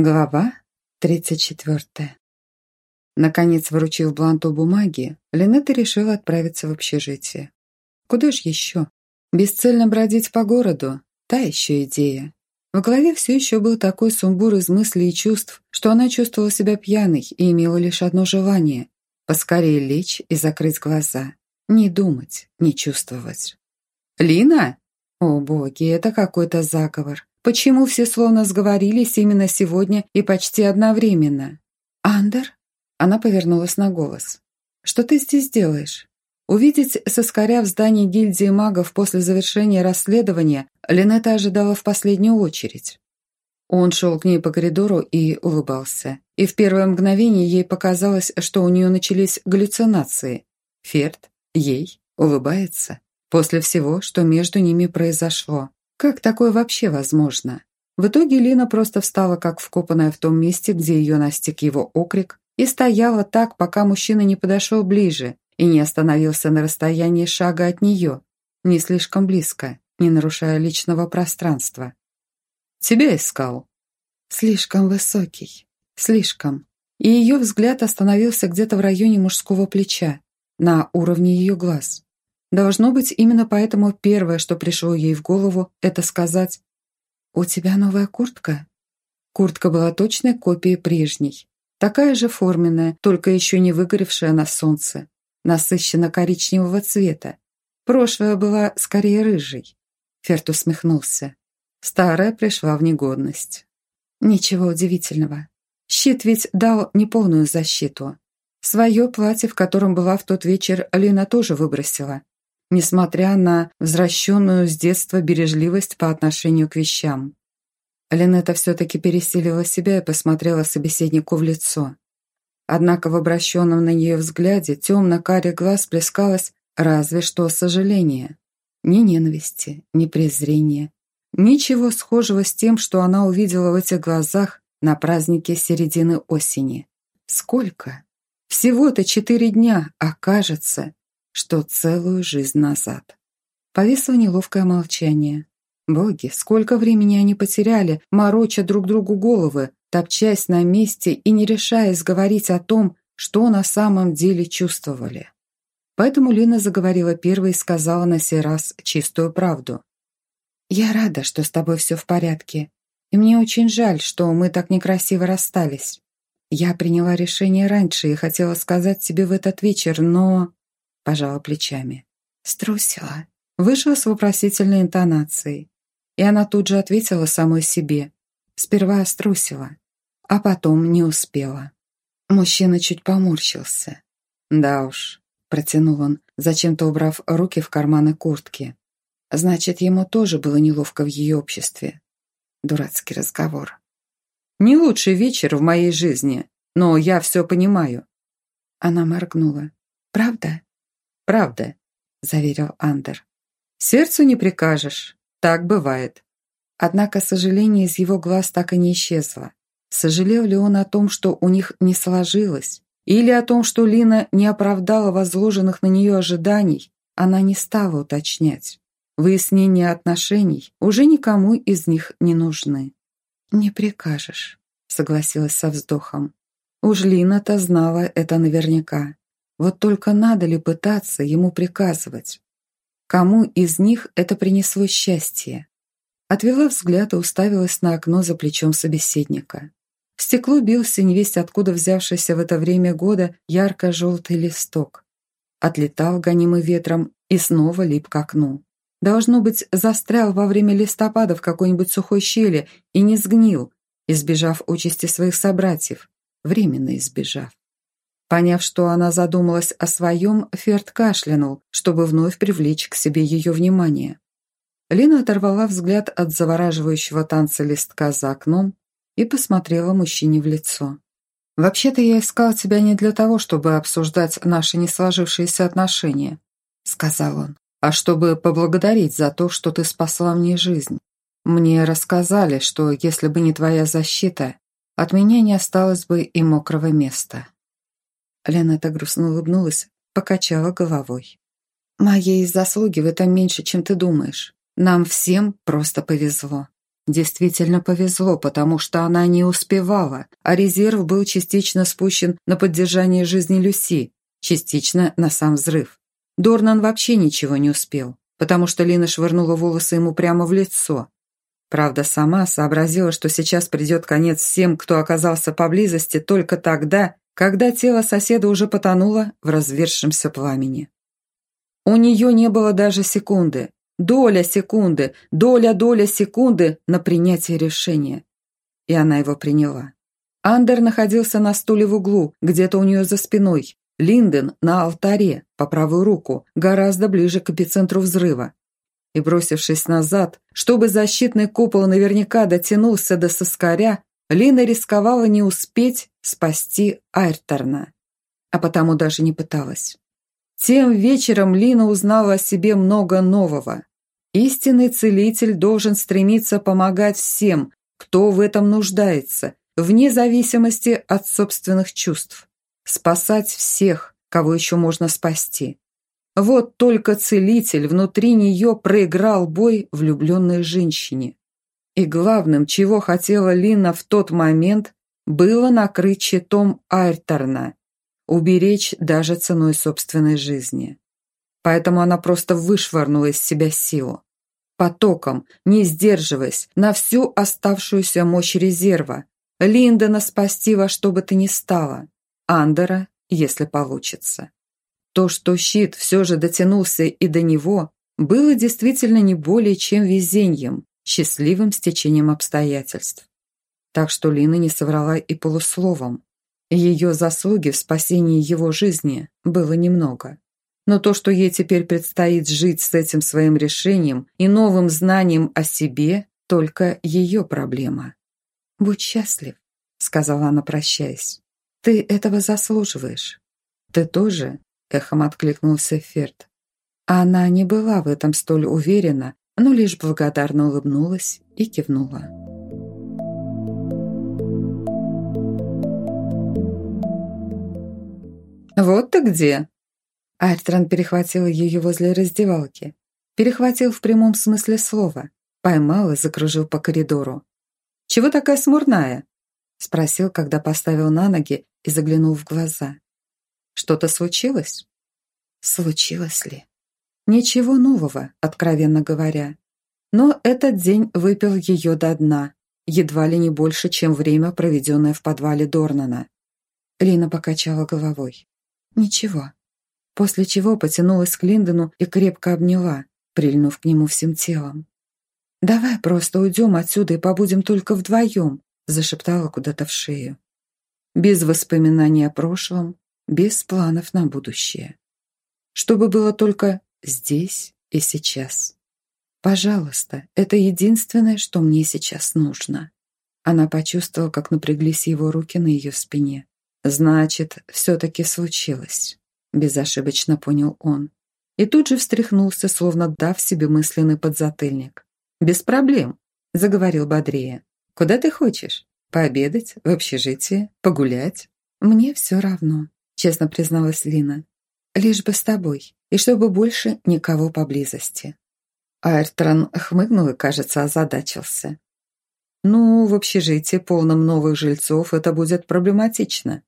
Глава 34. Наконец, вручив Бланту бумаги, Линетта решила отправиться в общежитие. Куда ж еще? Бесцельно бродить по городу – та еще идея. В голове все еще был такой сумбур из мыслей и чувств, что она чувствовала себя пьяной и имела лишь одно желание – поскорее лечь и закрыть глаза. Не думать, не чувствовать. «Лина?» О боги, это какой-то заговор. Почему все словно сговорились именно сегодня и почти одновременно? «Андер?» Она повернулась на голос. «Что ты здесь делаешь?» Увидеть соскаря в здании гильдии магов после завершения расследования Линетта ожидала в последнюю очередь. Он шел к ней по коридору и улыбался. И в первое мгновение ей показалось, что у нее начались галлюцинации. Ферд ей улыбается после всего, что между ними произошло. Как такое вообще возможно? В итоге Лина просто встала как вкопанная в том месте, где ее настиг его окрик, и стояла так, пока мужчина не подошел ближе и не остановился на расстоянии шага от нее, не слишком близко, не нарушая личного пространства. «Тебя искал». «Слишком высокий. Слишком». И ее взгляд остановился где-то в районе мужского плеча, на уровне ее глаз. Должно быть, именно поэтому первое, что пришло ей в голову, это сказать «У тебя новая куртка?» Куртка была точной копией прежней. Такая же форменная, только еще не выгоревшая на солнце. Насыщенно коричневого цвета. Прошлая была скорее рыжей. Ферт усмехнулся. Старая пришла в негодность. Ничего удивительного. Щит ведь дал неполную защиту. Свое платье, в котором была в тот вечер, Лина тоже выбросила несмотря на возвращенную с детства бережливость по отношению к вещам. Линетта все-таки пересилила себя и посмотрела собеседнику в лицо. Однако в обращенном на нее взгляде темно-карий глаз плескалось разве что сожаление. Ни ненависти, ни презрения. Ничего схожего с тем, что она увидела в этих глазах на празднике середины осени. Сколько? Всего-то четыре дня, а кажется, что целую жизнь назад. Повисло неловкое молчание. Боги, сколько времени они потеряли, мороча друг другу головы, топчась на месте и не решаясь говорить о том, что на самом деле чувствовали. Поэтому Лина заговорила первой и сказала на сей раз чистую правду. «Я рада, что с тобой все в порядке, и мне очень жаль, что мы так некрасиво расстались. Я приняла решение раньше и хотела сказать тебе в этот вечер, но...» пожала плечами. «Струсила». Вышла с вопросительной интонацией. И она тут же ответила самой себе. Сперва струсила, а потом не успела. Мужчина чуть поморщился. «Да уж», — протянул он, зачем-то убрав руки в карманы куртки. «Значит, ему тоже было неловко в ее обществе». Дурацкий разговор. «Не лучший вечер в моей жизни, но я все понимаю». Она моргнула. «Правда?» «Правда», — заверил Андер. «Сердцу не прикажешь. Так бывает». Однако сожаление из его глаз так и не исчезло. Сожалел ли он о том, что у них не сложилось? Или о том, что Лина не оправдала возложенных на нее ожиданий? Она не стала уточнять. Выяснения отношений уже никому из них не нужны. «Не прикажешь», — согласилась со вздохом. Уж Лина-то знала это наверняка. Вот только надо ли пытаться ему приказывать? Кому из них это принесло счастье? Отвела взгляд и уставилась на окно за плечом собеседника. В стекло бился невесть откуда взявшийся в это время года ярко-желтый листок. Отлетал гонимый ветром и снова лип к окну. Должно быть, застрял во время листопада в какой-нибудь сухой щели и не сгнил, избежав участи своих собратьев, временно избежав. Поняв, что она задумалась о своем, Ферд кашлянул, чтобы вновь привлечь к себе ее внимание. Лина оторвала взгляд от завораживающего танца листка за окном и посмотрела мужчине в лицо. «Вообще-то я искал тебя не для того, чтобы обсуждать наши не сложившиеся отношения», — сказал он, «а чтобы поблагодарить за то, что ты спасла мне жизнь. Мне рассказали, что если бы не твоя защита, от меня не осталось бы и мокрого места». Леонета грустно улыбнулась, покачала головой. «Моей заслуги в этом меньше, чем ты думаешь. Нам всем просто повезло. действительно повезло, потому что она не успевала, а резерв был частично спущен на поддержание жизни Люси, частично на сам взрыв. Дорнан вообще ничего не успел, потому что Лина швырнула волосы ему прямо в лицо. Правда, сама сообразила, что сейчас придет конец всем, кто оказался поблизости только тогда, когда тело соседа уже потонуло в развершемся пламени. У нее не было даже секунды, доля секунды, доля-доля секунды на принятие решения. И она его приняла. Андер находился на стуле в углу, где-то у нее за спиной. Линден на алтаре, по правую руку, гораздо ближе к эпицентру взрыва. И бросившись назад, чтобы защитный купол наверняка дотянулся до соскаря, Лина рисковала не успеть спасти Айрторна. А потому даже не пыталась. Тем вечером Лина узнала о себе много нового. Истинный целитель должен стремиться помогать всем, кто в этом нуждается, вне зависимости от собственных чувств. Спасать всех, кого еще можно спасти. Вот только целитель внутри нее проиграл бой влюбленной женщине. И главным, чего хотела Лина в тот момент, было накрыть щитом Айрторна, уберечь даже ценой собственной жизни. Поэтому она просто вышвырнула из себя силу. Потоком, не сдерживаясь, на всю оставшуюся мощь резерва. Линдона спасти во что бы то ни стало. Андера, если получится. То, что щит все же дотянулся и до него, было действительно не более чем везением, счастливым стечением обстоятельств. Так что Лина не соврала и полусловом. Ее заслуги в спасении его жизни было немного. Но то, что ей теперь предстоит жить с этим своим решением и новым знанием о себе, только ее проблема. «Будь счастлив», — сказала она, прощаясь. «Ты этого заслуживаешь». «Ты тоже?» — эхом откликнулся Ферд. Она не была в этом столь уверена, но лишь благодарно улыбнулась и кивнула. «Вот ты где!» Альтран перехватил ее возле раздевалки. Перехватил в прямом смысле слова. Поймал и закружил по коридору. «Чего такая смурная?» Спросил, когда поставил на ноги и заглянул в глаза. «Что-то случилось?» Случилось ли? Ничего нового, откровенно говоря. Но этот день выпил ее до дна, едва ли не больше, чем время, проведенное в подвале Дорнана. Лина покачала головой. «Ничего». После чего потянулась к Линдону и крепко обняла, прильнув к нему всем телом. «Давай просто уйдем отсюда и побудем только вдвоем», зашептала куда-то в шею. Без воспоминаний о прошлом, без планов на будущее. Чтобы было только здесь и сейчас. Пожалуйста, это единственное, что мне сейчас нужно. Она почувствовала, как напряглись его руки на ее спине. Значит, все-таки случилось. Безошибочно понял он. И тут же встряхнулся, словно дав себе мысленный подзатыльник. «Без проблем», — заговорил бодрее. «Куда ты хочешь? Пообедать? В общежитие? Погулять?» «Мне все равно», — честно призналась Лина. «Лишь бы с тобой, и чтобы больше никого поблизости». Айртрон хмыкнул и, кажется, озадачился. «Ну, в общежитии, полном новых жильцов, это будет проблематично.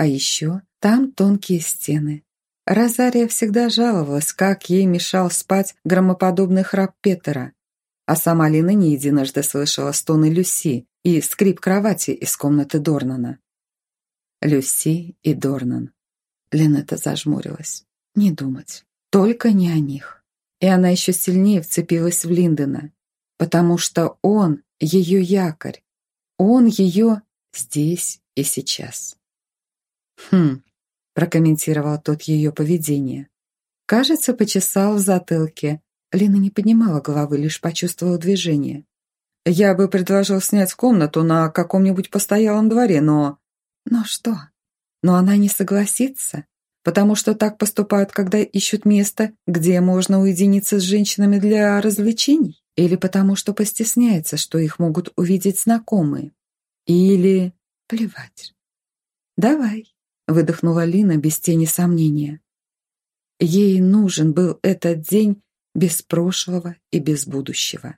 А еще там тонкие стены. Розария всегда жаловалась, как ей мешал спать громоподобный храп Петера. А сама Лина не единожды слышала стоны Люси и скрип кровати из комнаты Дорнана. Люси и Дорнан. Линетта зажмурилась. Не думать. Только не о них. И она еще сильнее вцепилась в Линдена, потому что он ее якорь. Он ее здесь и сейчас. «Хм», – прокомментировал тот ее поведение. Кажется, почесал в затылке. Лина не поднимала головы, лишь почувствовала движение. «Я бы предложил снять комнату на каком-нибудь постоялом дворе, но...» «Но что?» «Но она не согласится, потому что так поступают, когда ищут место, где можно уединиться с женщинами для развлечений, или потому что постесняется, что их могут увидеть знакомые, или... плевать. Давай, выдохнула Лина без тени сомнения. Ей нужен был этот день без прошлого и без будущего.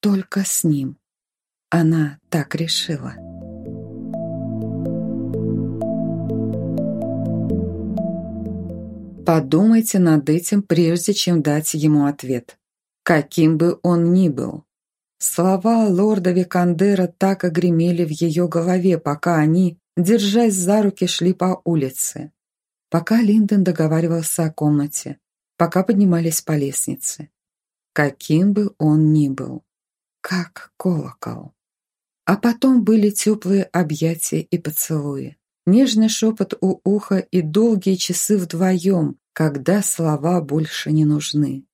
Только с ним, она так решила. Подумайте над этим, прежде чем дать ему ответ. Каким бы он ни был. Слова лорда Викандера так огремели в ее голове, пока они, держась за руки, шли по улице. Пока Линдон договаривался о комнате, пока поднимались по лестнице. Каким бы он ни был. Как колокол. А потом были теплые объятия и поцелуи. Нежный шепот у уха и долгие часы вдвоем, когда слова больше не нужны.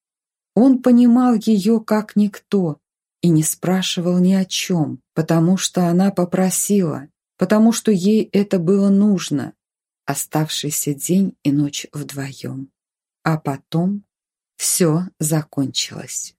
Он понимал ее как никто и не спрашивал ни о чем, потому что она попросила, потому что ей это было нужно. Оставшийся день и ночь вдвоем. А потом все закончилось.